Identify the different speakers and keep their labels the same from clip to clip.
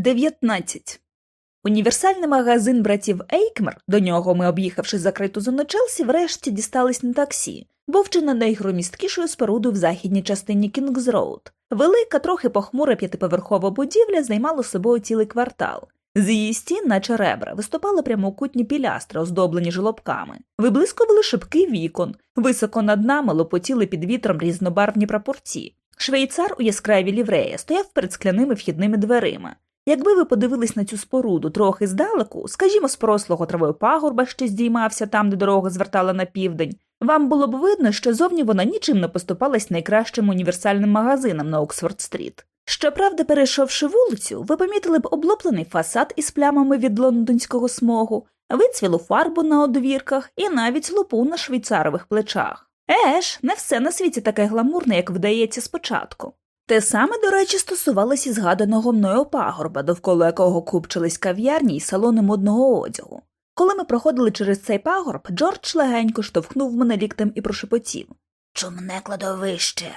Speaker 1: 19. Універсальний магазин братів Ейкмер, до якого ми, об'їхавши закриту зону Челсі, врешті дістались на таксі, був чи найгромісткішою спорудою в західній частині Кінгз Роуд. Велика, трохи похмура п'ятиповерхова будівля займала собою цілий квартал. З її стін, наче ребра, виступали прямокутні пілястри, оздоблені жолобками, виблискували шибки вікон, високо над нами лопотіли під вітром різнобарвні прапорці. Швейцар у яскравій лівреї стояв перед скляними вхідними дверима. Якби ви подивились на цю споруду трохи здалеку, скажімо, з прослого травою пагорба, що здіймався там, де дорога звертала на південь, вам було б видно, що зовні вона нічим не поступалась найкращим універсальним магазинам на Оксфорд-стріт. Щоправда, перейшовши вулицю, ви помітили б облоплений фасад із плямами від лондонського смогу, вицвілу фарбу на одвірках і навіть лупу на швейцарових плечах. Еш, не все на світі таке гламурне, як вдається спочатку. Те саме, до речі, стосувалося і згаданого мною пагорба, довкола якого купчились кав'ярні й салони модного одягу. Коли ми проходили через цей пагорб, Джордж легенько штовхнув мене ліктем і прошепотів Чумне кладовище.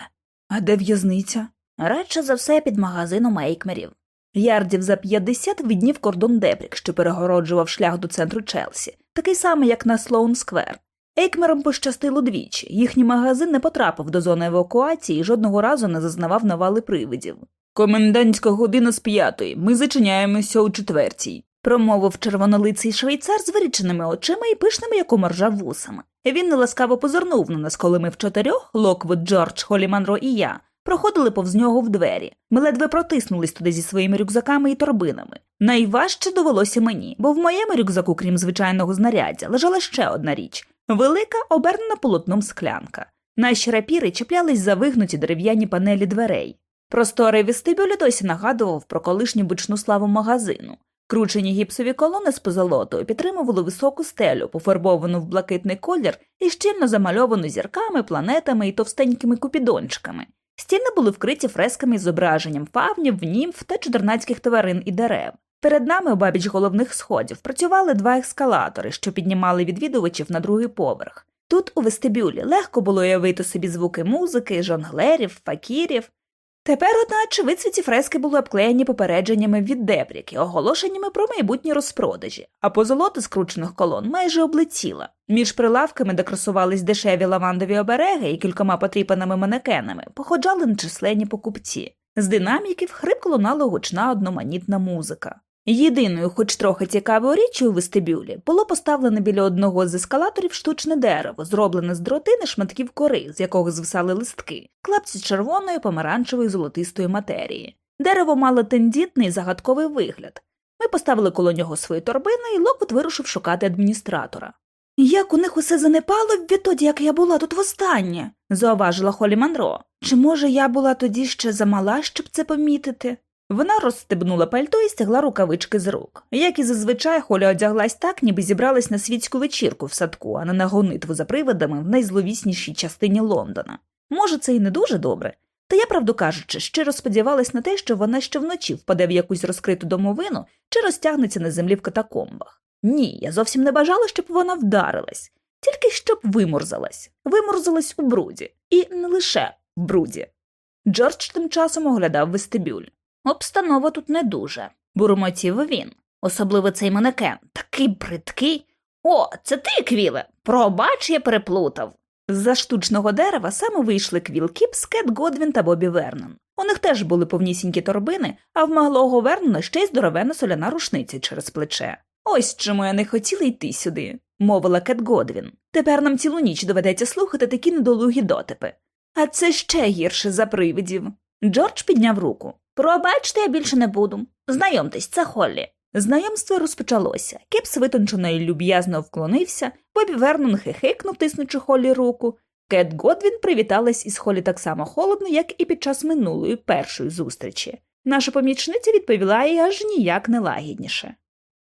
Speaker 1: А де в'язниця? Радше за все під магазином Ейкмерів. Ярдів за 50 виднів кордон ДЕПРІК, що перегороджував шлях до центру Челсі, такий самий, як на Слоун Сквер. Ейкмерам пощастило двічі. Їхній магазин не потрапив до зони евакуації і жодного разу не зазнавав навали привидів. Комендантська година з п'ятої. Ми зачиняємося у четвертій, промовив червонолиций швейцар з виряченими очима і пишними, як у моржа вусами. Він неласкаво позирнув на нас, коли ми в чотирьох Локвуд, Джордж, Холі Манро і я. Проходили повз нього в двері. Ми ледве протиснулись туди зі своїми рюкзаками і торбинами. Найважче довелося мені, бо в моєму рюкзаку, крім звичайного знаряддя, лежала ще одна річ велика, обгорнена полотном склянка. Наші рапіри чіплялись за вигнуті дерев'яні панелі дверей. Просторий вестибюль досі нагадував про колишню бучну славу магазину. Кручені гіпсові колони з позолотою підтримували високу стелю, пофарбовану в блакитний колір і щільно замальовану зірками, планетами і товстенькими купідончиками. Стіни були вкриті фресками з зображенням фавнів, німф та чудернацьких тварин і дерев. Перед нами, обабіч головних сходів, працювали два ескалатори, що піднімали відвідувачів на другий поверх. Тут, у вестибюлі, легко було уявити собі звуки музики, жонглерів, факірів. Тепер, одначе, вицвіті фрески були обклеєні попередженнями від дебрік і оголошеннями про майбутні розпродажі, а позолота скручених колон майже облетіла. Між прилавками, де красувались дешеві лавандові обереги і кількома потріпаними манекенами, походжали нечисленні покупці. З динаміків хрипко лунала гучна одноманітна музика. Єдиною, хоч трохи цікавою річчю у вестибюлі, було поставлене біля одного з ескалаторів штучне дерево, зроблене з дротини шматків кори, з якого звисали листки, клапці червоної, помаранчевої золотистої матерії. Дерево мало тендітний загадковий вигляд. Ми поставили коло нього свої торбини, і Локвуд вирушив шукати адміністратора. Як у них усе занепало відтоді, як я була тут востаннє, зауважила Холі Манро. Чи, може, я була тоді ще замала, щоб це помітити? Вона розстебнула пальто і стягла рукавички з рук. Як і зазвичай, Холі одяглась так, ніби зібралась на світську вечірку в садку, а не на гонитву за привидами в найзловіснішій частині Лондона. Може, це і не дуже добре. Та я, правду кажучи, щиро сподівалась на те, що вона ще вночі впаде в якусь розкриту домовину чи розтягнеться на землі в катакомбах. Ні, я зовсім не бажала, щоб вона вдарилась, тільки щоб вимурзалась, вимурзалась у бруді, і не лише в бруді. Джордж тим часом оглядав вестибюль. Обстанова тут не дуже, бурмотів він. Особливо цей манекен, такий бридкий. О, це ти, Квіле. Пробач, я переплутав. З-за штучного дерева саме вийшли Квіл Кіпс, Кет Годвін та Бобі Вернон. У них теж були повнісінькі торбини, а в малого Вернона ще й здоровена соляна рушниця через плече. Ось чому я не хотіла йти сюди, мовила Кет Годвін. Тепер нам цілу ніч доведеться слухати такі недолугі дотипи. А це ще гірше за привидів. Джордж підняв руку. Пробачте, я більше не буду. Знайомтесь, це Холлі. Знайомство розпочалося. Кепс витончено і люб'язно вклонився, Бобі Вернон хихикнув, тиснучи Холлі руку. Кет Годвін привіталась із Холлі так само холодно, як і під час минулої першої зустрічі. Наша помічниця відповіла їй аж ніяк не лагідніше.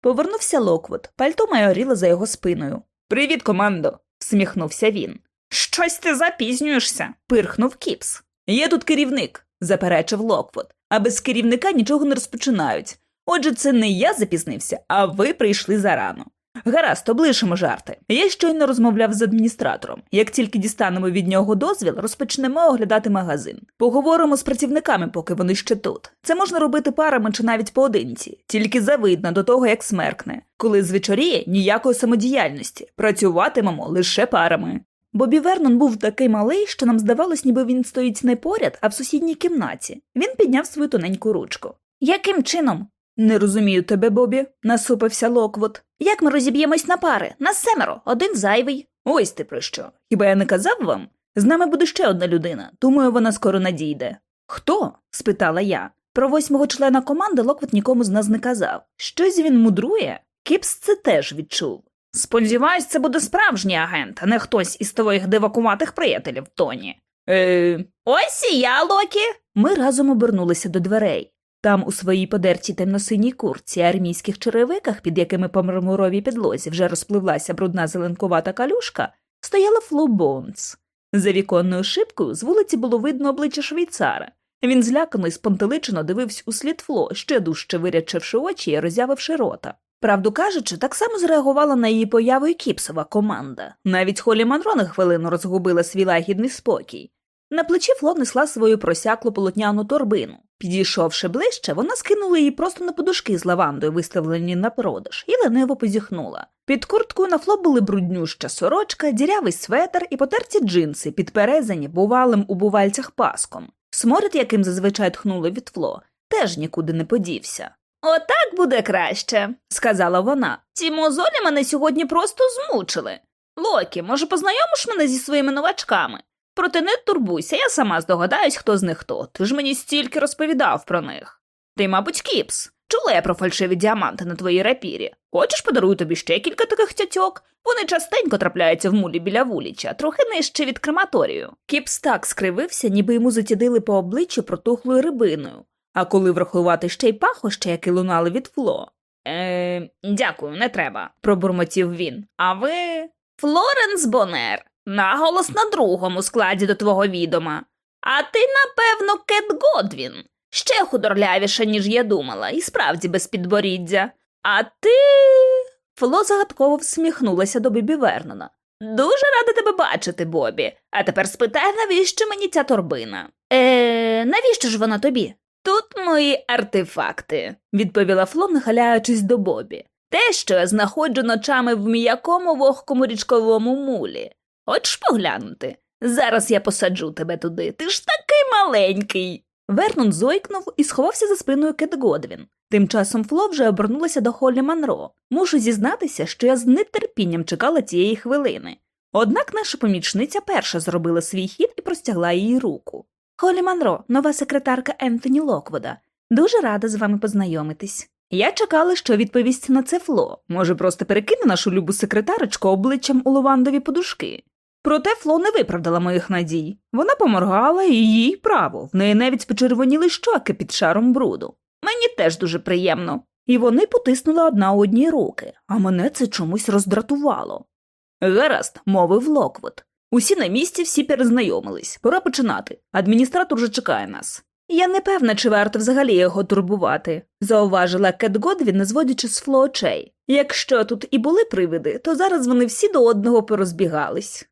Speaker 1: Повернувся Локвуд, пальто майоріло за його спиною. Привіт, командо. всміхнувся він. Щось ти запізнюєшся, пирхнув Кіпс. Є тут керівник, заперечив Локвуд, а без керівника нічого не розпочинають. Отже, це не я запізнився, а ви прийшли зарано. Гаразд, облишимо жарти. Я щойно розмовляв з адміністратором. Як тільки дістанемо від нього дозвіл, розпочнемо оглядати магазин. Поговоримо з працівниками, поки вони ще тут. Це можна робити парами чи навіть поодинці, тільки завидно до того, як смеркне. Коли звечоріє, ніякої самодіяльності. Працюватимемо лише парами. Бобі Вернон був такий малий, що нам здавалось, ніби він стоїть не поряд, а в сусідній кімнаті. Він підняв свою тоненьку ручку. Яким чином? Не розумію тебе, Бобі, насупився Локвуд. Як ми розіб'ємось на пари? Нас семеро, один зайвий. Ось ти про що. Хіба я не казав вам? З нами буде ще одна людина, думаю, вона скоро надійде. Хто? спитала я. Про восьмого члена команди Локвуд нікому з нас не казав. Щось він мудрує? Кіпс це теж відчув. Сподіваюсь, це буде справжній агент, а не хтось із твоїх дивакуватих приятелів, Тоні. Е... Ось і я, Локі. Ми разом обернулися до дверей. Там, у своїй подертій темно-синій куртці, армійських черевиках, під якими по мармуровій підлозі вже розпливлася брудна зеленкувата калюжка, стояла Фло Бонс. За віконною шибкою з вулиці було видно обличчя швейцара. Він злякано і спонтеличено дивився услід Фло, ще дужче вирячивши очі і роззявивши рота. Правду кажучи, так само зреагувала на її появу і кіпсова команда. Навіть Холі Манро на хвилину розгубила свій лагідний спокій. На плечі Фло несла свою просяклу полотняну торбину. Підійшовши ближче, вона скинула її просто на подушки з лавандою, виставлені на продаж, і лениво позіхнула. Під курткою на Фло були бруднюща сорочка, дірявий светр і потерті джинси, підперезані бувалим у бувальцях паском. Сморід, яким зазвичай тхнуло від Фло, теж нікуди не подівся. Отак буде краще, сказала вона. Ці мозолі мене сьогодні просто змучили. Локі, може, познайомиш мене зі своїми новачками? Проте не турбуйся, я сама здогадаюсь, хто з них хто. Ти ж мені стільки розповідав про них. Ти, мабуть, Кіпс. Чула я про фальшиві діаманти на твоїй рапірі. Хочеш, подарую тобі ще кілька таких цяцьок? Вони частенько трапляються в мулі біля Вуліча, трохи нижче від крематорію. Кіпс так скривився, ніби йому зацідили по обличчю протухлою рибиною, а коли врахувати ще й пахощі, які линули від Фло. Е, дякую, не треба, пробурмотів він. А ви. Флоренс Бонер, наголос на другому складі до твого відома. А ти, напевно, Кет Годвін. Ще худорлявіша, ніж я думала, і справді без підборіддя. А ти. Фло загадково всміхнулася до Бобі Вернона. Дуже рада тебе бачити, Бобі. А тепер спитай, навіщо мені ця торбина? Е, навіщо ж вона тобі? Тут мої артефакти, відповіла Фло, нахиляючись до Бобі. Те, що я знаходжу ночами в м'якому вогкому річковому мулі. Хочеш поглянути? Зараз я посаджу тебе туди. Ти ж такий маленький. Вернон зойкнув і сховався за спиною Кет Годвін. Тим часом Фло вже обернулася до Холлі Манро. Мушу зізнатися, що я з нетерпінням чекала цієї хвилини. Однак наша помічниця перша зробила свій хід і простягла її руку. Холлі Манро, нова секретарка Ентоні Локвуда. Дуже рада з вами познайомитись. Я чекала, що відповість на це Фло. Може, просто перекине нашу любу секретарочку обличчям у лавандові подушки. Проте Фло не виправдала моїх надій. Вона поморгала і їй-право, в неї навіть почервоніли щоки під шаром бруду. Мені теж дуже приємно. І вони потиснули одна одній руки, а мене це чомусь роздратувало. Гаразд, мовив Локвуд. Усі на місці, всі перезнайомились. Пора починати. Адміністратор вже чекає нас. Я не певна, чи варто взагалі його турбувати, зауважила Кет Годвін, не зводячи з Фло очей. Якщо тут і були привиди, то зараз вони всі до одного порозбігались.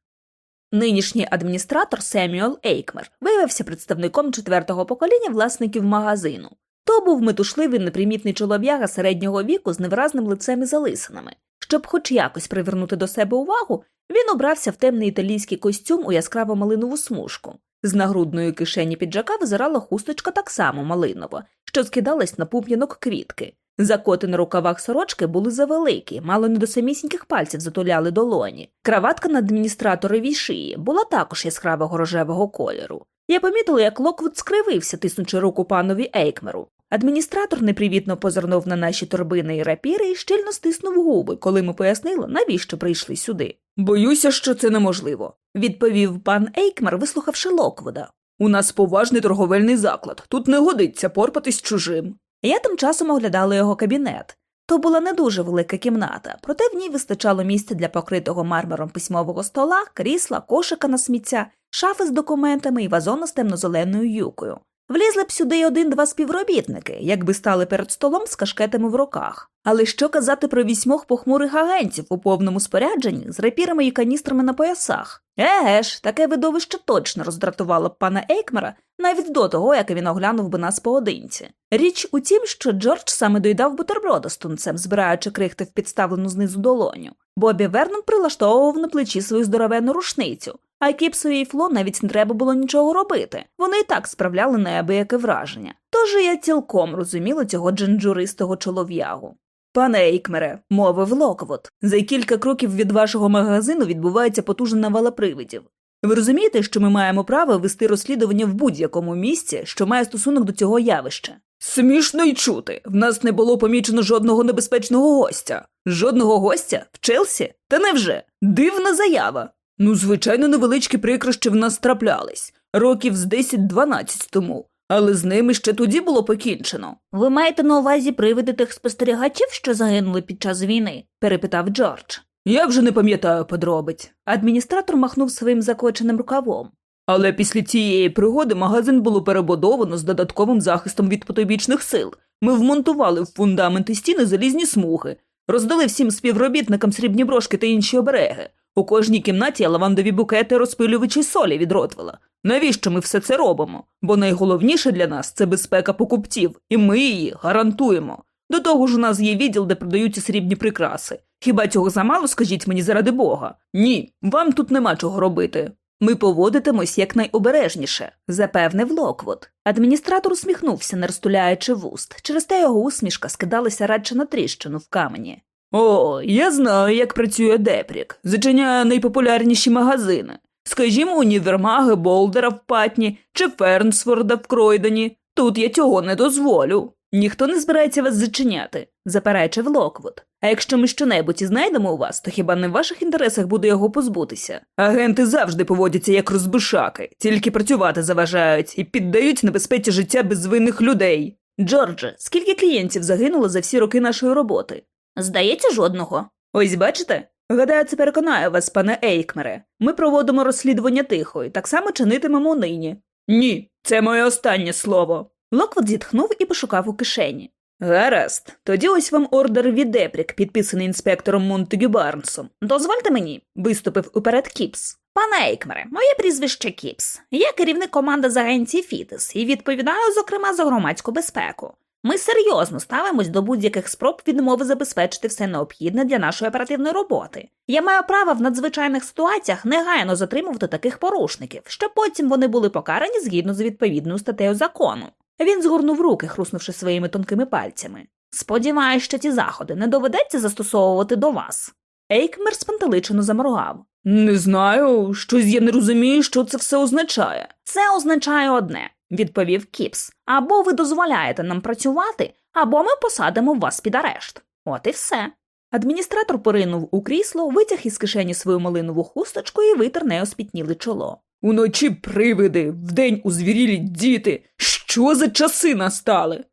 Speaker 1: Нинішній адміністратор Семюел Ейкмер виявився представником четвертого покоління власників магазину. То був метушливий непримітний чолов'яга середнього віку з невиразним лицем і залисинами. Щоб хоч якось привернути до себе увагу, він убрався в темний італійський костюм у яскраво-малинову смужку. З нагрудної кишені піджака визирала хусточка так само малинова, що скидалась на пуп'янок квітки. Закоти на рукавах сорочки були завеликі, мало не до самісіньких пальців затуляли долоні. Краватка на адміністраторовій шиї була також яскравого рожевого кольору. Я помітила, як Локвуд скривився, тиснучи руку панові Ейкмеру. Адміністратор непривітно позирнув на наші торбини і рапіри і щільно стиснув губи, коли ми пояснили, навіщо прийшли сюди. Боюся, що це неможливо, відповів пан Ейкмер, вислухавши Локвуда. У нас поважний торговельний заклад, тут не годиться порпатись чужим. Я тим часом оглядала його кабінет. То була не дуже велика кімната, проте в ній вистачало місця для покритого мармуром письмового стола, крісла, кошика на сміття, шафи з документами і вазона з темно-зеленою юкою. Влізли б сюди один-два співробітники, якби стали перед столом з кашкетами в руках. Але що казати про вісьмох похмурих агентів у повному спорядженні з репірами і каністрами на поясах? Еге ж, таке видовище точно роздратувало б пана Ейкмера навіть до того, як він оглянув би нас поодинці. Річ у тім, що Джордж саме доїдав бутерброда з тунцем, збираючи крихти в підставлену знизу долоню. Бобі Вернон прилаштовував на плечі свою здоровенну рушницю, а Кіпсові і Фло навіть не треба було нічого робити. Вони і так справляли неабияке враження. Тож я цілком розуміла цього дженджуристого чолов'ягу. Пане Ейкмере, мовив Локвуд, за кілька кроків від вашого магазину відбувається потужна навала привидів. Ви розумієте, що ми маємо право вести розслідування в будь-якому місці, що має стосунок до цього явища? Смішно й чути. В нас не було помічено жодного небезпечного гостя. Жодного гостя? В Челсі? Та невже? Дивна заява. Ну, звичайно, невеличкі прикрощі в нас траплялись років з 10-12 тому, але з ними ще тоді було покінчено. Ви маєте на увазі привиди тих спостерігачів, що загинули під час війни? перепитав Джордж. Я вже не пам'ятаю подробиць. Адміністратор махнув своїм закоченим рукавом. Але після цієї пригоди магазин було перебудовано з додатковим захистом від потойбічних сил. Ми вмонтували в фундаменти стіни залізні смуги, роздали всім співробітникам срібні брошки та інші обереги. У кожній кімнаті лавандові букети розпилювачі солі від Ротвела. Навіщо ми все це робимо? Бо найголовніше для нас це безпека покупців, і ми її гарантуємо. До того ж, у нас є відділ, де продаються срібні прикраси. Хіба цього замало, скажіть мені заради Бога? Ні, вам тут нема чого робити. Ми поводитимось якнайобережніше, запевнив Локвуд. Адміністратор усміхнувся, не розтуляючи вуст. Через те його усмішка скидалася радше на тріщину в камені. О, я знаю, як працює Депрік. Зачиняє найпопулярніші магазини. Скажімо, універмаги Болдера в Патні чи Фернсфорда в Кройдені. Тут я цього не дозволю. Ніхто не збирається вас зачиняти, заперечив Локвуд. А якщо ми що-небудь і знайдемо у вас, то хіба не в ваших інтересах буде його позбутися? Агенти завжди поводяться як розбишаки, тільки працювати заважають і піддають небезпеці життя безвинних людей. Джордже, скільки клієнтів загинуло за всі роки нашої роботи? Здається, жодного. Ось бачите? Гадаю, це переконає вас, пане Ейкмере. Ми проводимо розслідування тихо і так само чинитимемо нині. Ні, це моє останнє слово. Локвуд зітхнув і пошукав у кишені. Гаразд, тоді ось вам ордер від Депрік, підписаний інспектором Монтегю Барнсом. Дозвольте мені, виступив уперед Кіпс. Пане Ейкмере, моє прізвище Кіпс. Я керівник команди з агенції Фітес і відповідаю, зокрема, за громадську безпеку. Ми серйозно ставимось до будь-яких спроб відмови забезпечити все необхідне для нашої оперативної роботи. Я маю право в надзвичайних ситуаціях негайно затримувати таких порушників, щоб потім вони були покарані згідно з відповідною статтею закону. Він згорнув руки, хруснувши своїми тонкими пальцями. Сподіваюсь, що ці заходи не доведеться застосовувати до вас. Ейкмер спантеличено заморгав. Не знаю, щось я не розумію, що це все означає. Це означає одне, відповів Кіпс. Або ви дозволяєте нам працювати, або ми посадимо вас під арешт. От і все. Адміністратор поринув у крісло, витяг із кишені свою малинову хусточку і витер нею спітніле чоло. Уночі привиди, вдень узвірілі діти. Що за часи настали?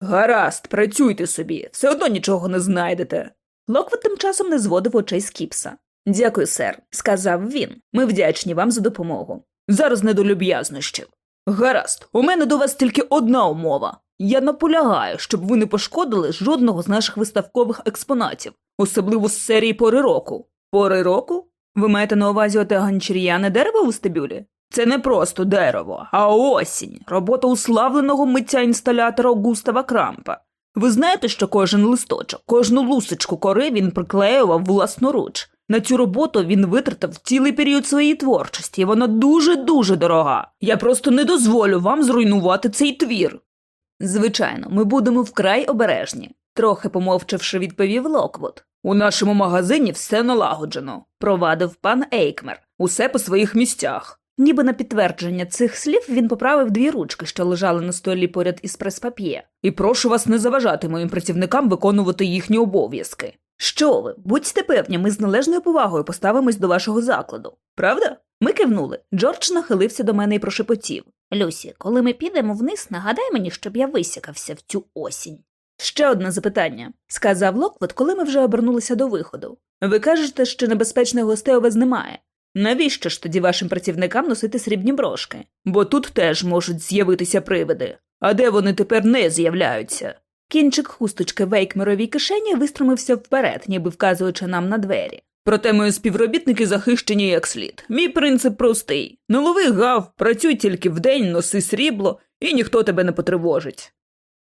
Speaker 1: Гаразд, працюйте собі, все одно нічого не знайдете. Локвуд тим часом не зводив очей з Кіпса. Дякую, сер, сказав він. Ми вдячні вам за допомогу. Зараз не до люб'язнощів. Гаразд, у мене до вас тільки одна умова. Я наполягаю, щоб ви не пошкодили жодного з наших виставкових експонатів, особливо з серії пори року. Пори року? Ви маєте на увазі оте ганчір'яне дерево у стебюлі? Це не просто дерево, а осінь, робота уславленого митця інсталятора Густава Крампа. Ви знаєте, що кожен листочок, кожну лусочку кори він приклеював власноруч. На цю роботу він витратив цілий період своєї творчості, і вона дуже-дуже дорога. Я просто не дозволю вам зруйнувати цей твір. Звичайно, ми будемо вкрай обережні, трохи помовчавши, відповів Локвуд. У нашому магазині все налагоджено, провадив пан Ейкмер, усе по своїх місцях. Ніби на підтвердження цих слів він поправив дві ручки, що лежали на столі поряд із прес-пап'є. І прошу вас не заважати моїм працівникам виконувати їхні обов'язки. Що ви, будьте певні, ми з належною повагою поставимось до вашого закладу. Правда? Ми кивнули. Джордж нахилився до мене і прошепотів. Люсі, коли ми підемо вниз, нагадай мені, щоб я висякався в цю осінь. Ще одне запитання, сказав Локвуд, коли ми вже обернулися до виходу. Ви кажете, що небезпечних гостей у вас немає. Навіщо ж тоді вашим працівникам носити срібні брошки? Бо тут теж можуть з'явитися привиди. А де вони тепер не з'являються? Кінчик хусточки в кишені вистромився вперед, ніби вказуючи нам на двері. Проте мої співробітники захищені як слід. Мій принцип простий: не лови гав, працюй тільки вдень, носи срібло, і ніхто тебе не потривожить.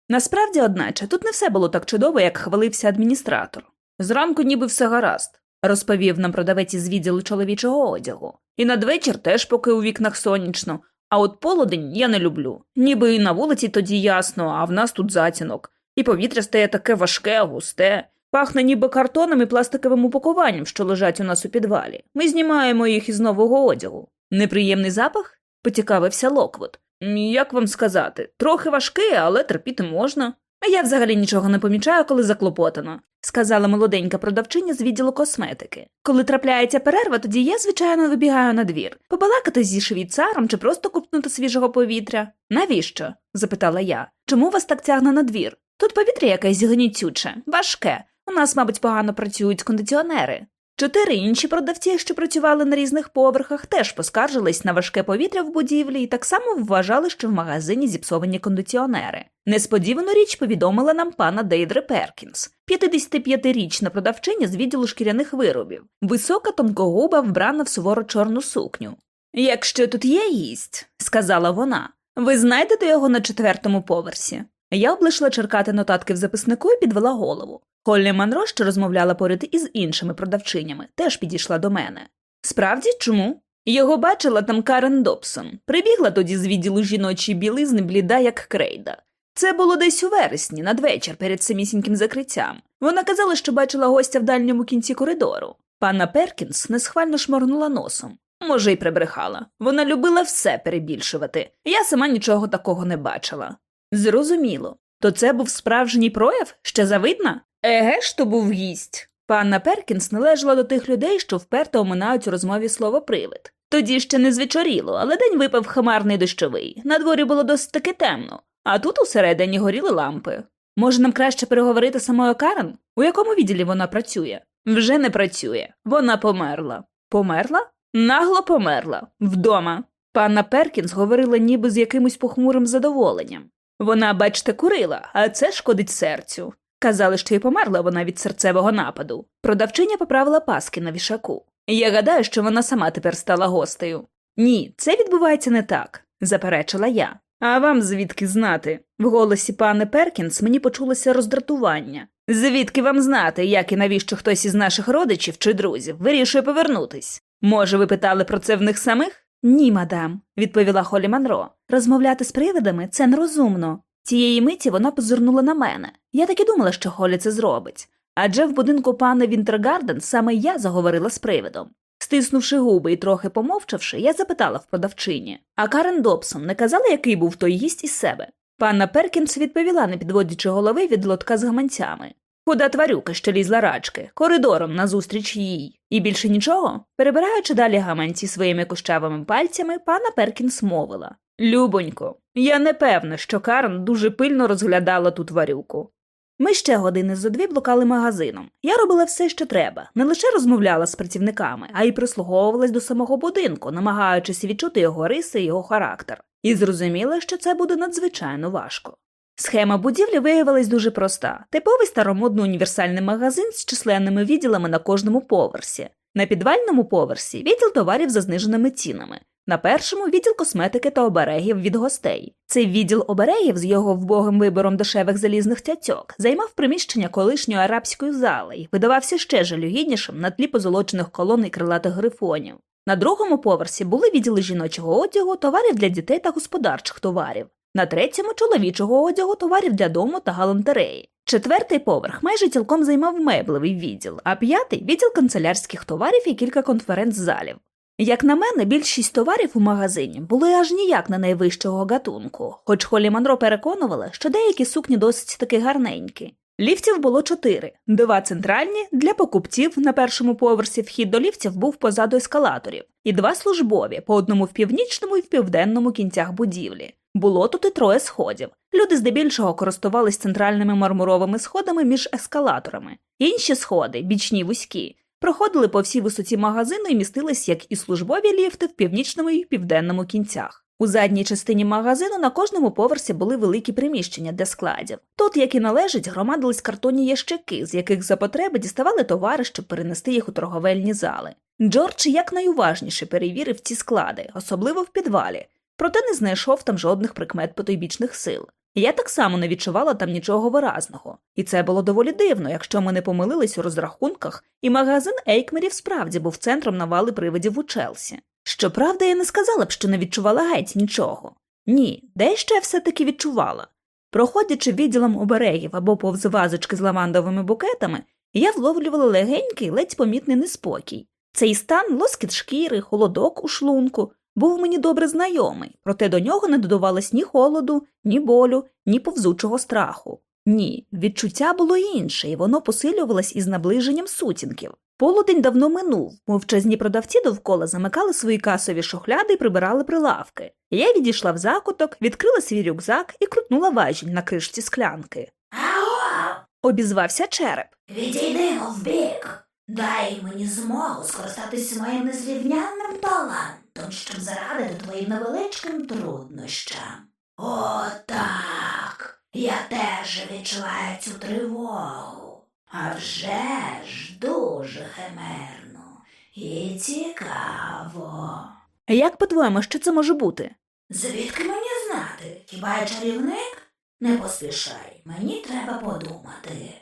Speaker 1: Насправді, одначе, тут не все було так чудово, як хвалився адміністратор. Зранку ніби все гаразд, розповів нам продавець із відділу чоловічого одягу. І надвечір теж поки у вікнах сонячно, а от полудень я не люблю. Ніби і на вулиці тоді ясно, а в нас тут затінок. І повітря стає таке важке, густе, пахне ніби картоном і пластиковим упакуванням, що лежать у нас у підвалі. Ми знімаємо їх із нового одягу. Неприємний запах? поцікавився Локвуд. Як вам сказати, трохи важкий, але терпіти можна. А я взагалі нічого не помічаю, коли заклопотано, сказала молоденька продавчиня з відділу косметики. Коли трапляється перерва, тоді я, звичайно, вибігаю на двір. побалакати зі швійцаром чи просто ковтнути свіжого повітря. Навіщо? запитала я. Чому вас так тягне на двір? Тут повітря якесь гнітюче, важке. У нас, мабуть, погано працюють кондиціонери. Чотири інші продавці, що працювали на різних поверхах, теж поскаржились на важке повітря в будівлі і так само вважали, що в магазині зіпсовані кондиціонери. Несподівану річ повідомила нам пана Дейдре Перкінс, 55-річна продавчиня з відділу шкіряних виробів, висока тонкогуба, вбрана в суворо чорну сукню. Якщо тут є гість, сказала вона, ви знайдете його на четвертому поверсі. Я облишила черкати нотатки в записнику і підвела голову. Холлі Манро, що розмовляла поряд із іншими продавчинями, теж підійшла до мене. Справді чому? Його бачила там Карен Добсон. Прибігла тоді з відділу жіночої білизни бліда, як крейда. Це було десь у вересні, надвечір, перед самісіньким закриттям. Вона казала, що бачила гостя в дальньому кінці коридору. Панна Перкінс несхвально шморгнула носом. Може, й прибрехала. Вона любила все перебільшувати. Я сама нічого такого не бачила. Зрозуміло. То це був справжній прояв? Ще завидна? Еге ж то був гість. Панна Перкінс належала до тих людей, що вперто оминають у розмові слово привид. Тоді ще не звечоріло, але день випав хмарний дощовий. На дворі було досить таки темно, а тут усередині горіли лампи. Може, нам краще переговорити самою Карен? У якому відділі вона працює? Вже не працює. Вона померла. Померла? Нагло померла. Вдома. Панна Перкінс говорила ніби з якимось похмурим задоволенням. Вона, бачте, курила, а це шкодить серцю. Казали, що й померла вона від серцевого нападу. Продавчиня поправила паски на вішаку. Я гадаю, що вона сама тепер стала гостею. Ні, це відбувається не так, заперечила я. А вам звідки знати? В голосі пане Перкінс мені почулося роздратування. Звідки вам знати, як і навіщо хтось із наших родичів чи друзів вирішує повернутись? Може, ви питали про це в них самих? Ні, мадам, відповіла Холі Манро. Розмовляти з привидами це нерозумно. Цієї миті вона позирнула на мене. Я так і думала, що Холі це зробить. Адже в будинку пана Вінтергарден саме я заговорила з привидом. Стиснувши губи і трохи помовчавши, я запитала в продавчині. А Карен Добсон не казала, який був той гість із себе. Панна Перкінс відповіла, не підводячи голови від лотка з гаманцями. Худа тварюка, що лізла рачки, коридором назустріч їй. І більше нічого? Перебираючи далі гаманці своїми кущавими пальцями, панна Перкінс мовила Любонько, я не певна, що Карен дуже пильно розглядала ту тварюку. Ми ще години зо дві блукали магазином. Я робила все, що треба, не лише розмовляла з працівниками, а й прислуговувалась до самого будинку, намагаючись відчути його риси і його характер, і зрозуміла, що це буде надзвичайно важко. Схема будівлі виявилась дуже проста: типовий старомодний універсальний магазин з численними відділами на кожному поверсі. На підвальному поверсі відділ товарів за зниженими цінами. На першому відділ косметики та оберегів від гостей. Цей відділ оберегів з його вбогим вибором дешевих залізних цяцьок займав приміщення колишньої арабської зали і видавався ще жалюгіднішим на тлі позолочених колон і крилатих грифонів. На другому поверсі були відділи жіночого одягу, товарів для дітей та господарчих товарів. На третьому чоловічого одягу товарів для дому та галантереї. Четвертий поверх майже цілком займав меблевий відділ, а п'ятий відділ канцелярських товарів і кілька конференц-залів. Як на мене, більшість товарів у магазині були аж ніяк не найвищого гатунку, хоч Холі Манро переконувала, що деякі сукні досить таки гарненькі. Ліфтів було чотири: два центральні для покупців на першому поверсі вхід до ліфтів був позаду ескалаторів, і два службові по одному в північному і в південному кінцях будівлі. Було тут і троє сходів. Люди здебільшого користувались центральними мармуровими сходами між ескалаторами. Інші сходи, бічні вузькі, проходили по всій висоті магазину і містились як і службові ліфти в північному і південному кінцях. У задній частині магазину на кожному поверсі були великі приміщення для складів. Тут, як і належить, громадились картонні ящики, з яких за потреби діставали товари, щоб перенести їх у торговельні зали. Джордж якнайуважніше перевірив ці склади, особливо в підвалі, проте не знайшов там жодних прикмет потойбічних сил. Я так само не відчувала там нічого виразного, і це було доволі дивно, якщо ми не помилились у розрахунках, і магазин Ейкмерів справді був центром навали привидів у Челсі. Щоправда, я не сказала б, що не відчувала геть нічого. Ні, дещо я все-таки відчувала. Проходячи відділом оберегів або повз вазочки з лавандовими букетами, я вловлювала легенький, ледь помітний неспокій. Цей стан, лоскіт шкіри, холодок у шлунку, був мені добре знайомий, проте до нього не додавалось ні холоду, ні болю, ні повзучого страху. Ні, відчуття було інше, і воно посилювалось із наближенням сутінків. Полудень давно минув, мовчазні продавці довкола замикали свої касові шухляди і прибирали прилавки. Я відійшла в закуток, відкрила свій рюкзак і крутнула важіль на кришці склянки.
Speaker 2: Ау!
Speaker 1: Обізвався череп.
Speaker 2: Відійдемо вбік. Дай мені змогу скористатися моїм незрівнянним талантом, щоб зарадити твоїм невеличким труднощам. О, так. Я теж відчуваю цю тривогу. А вже ж дуже химерно і цікаво.
Speaker 1: Як по-твоєму, що це може бути?
Speaker 2: Звідки мені знати? Хіба я чарівник? Не поспішай, мені треба подумати.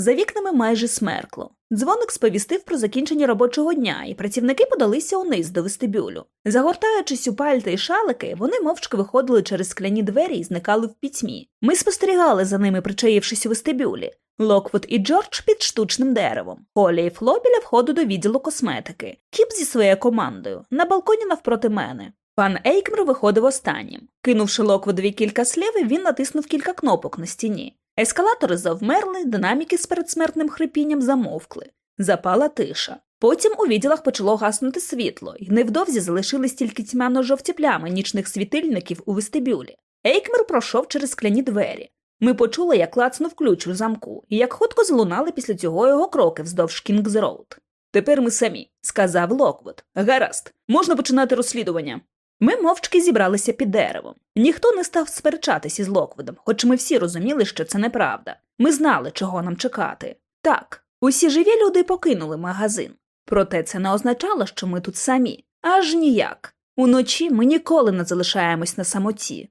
Speaker 1: За вікнами майже смеркло. Дзвоник сповістив про закінчення робочого дня, і працівники подалися униз до вестибюлю. Загортаючись у пальти й шалики, вони мовчки виходили через скляні двері і зникали в пітьмі. Ми спостерігали за ними, причаївшись у вестибюлі. Локвуд і Джордж під штучним деревом, Голлі і Фло біля входу до відділу косметики, Кіп зі своєю командою, на балконі навпроти мене. Пан Ейкмер виходив останнім. Кинувши Локвудові кілька слів, він натиснув кілька кнопок на стіні. Ескалатори завмерли, динаміки з передсмертним хрипінням замовкли. Запала тиша. Потім у відділах почало гаснути світло, і невдовзі залишились тільки тьмяно-жовті плями нічних світильників у вестибюлі. Ейкмер пройшов через скляні двері. Ми почули, як клацнув ключ у замку, і як хутко залунали після цього його кроки вздовж Кінгз-Роуд. Тепер ми самі, сказав Локвуд. Гаразд, можна починати розслідування. Ми мовчки зібралися під деревом. Ніхто не став сперечатись із Локвудом, хоч ми всі розуміли, що це неправда. Ми знали, чого нам чекати. Так, усі живі люди покинули магазин. Проте це не означало, що ми тут самі. Аж ніяк. Уночі ми ніколи не залишаємось на самоті.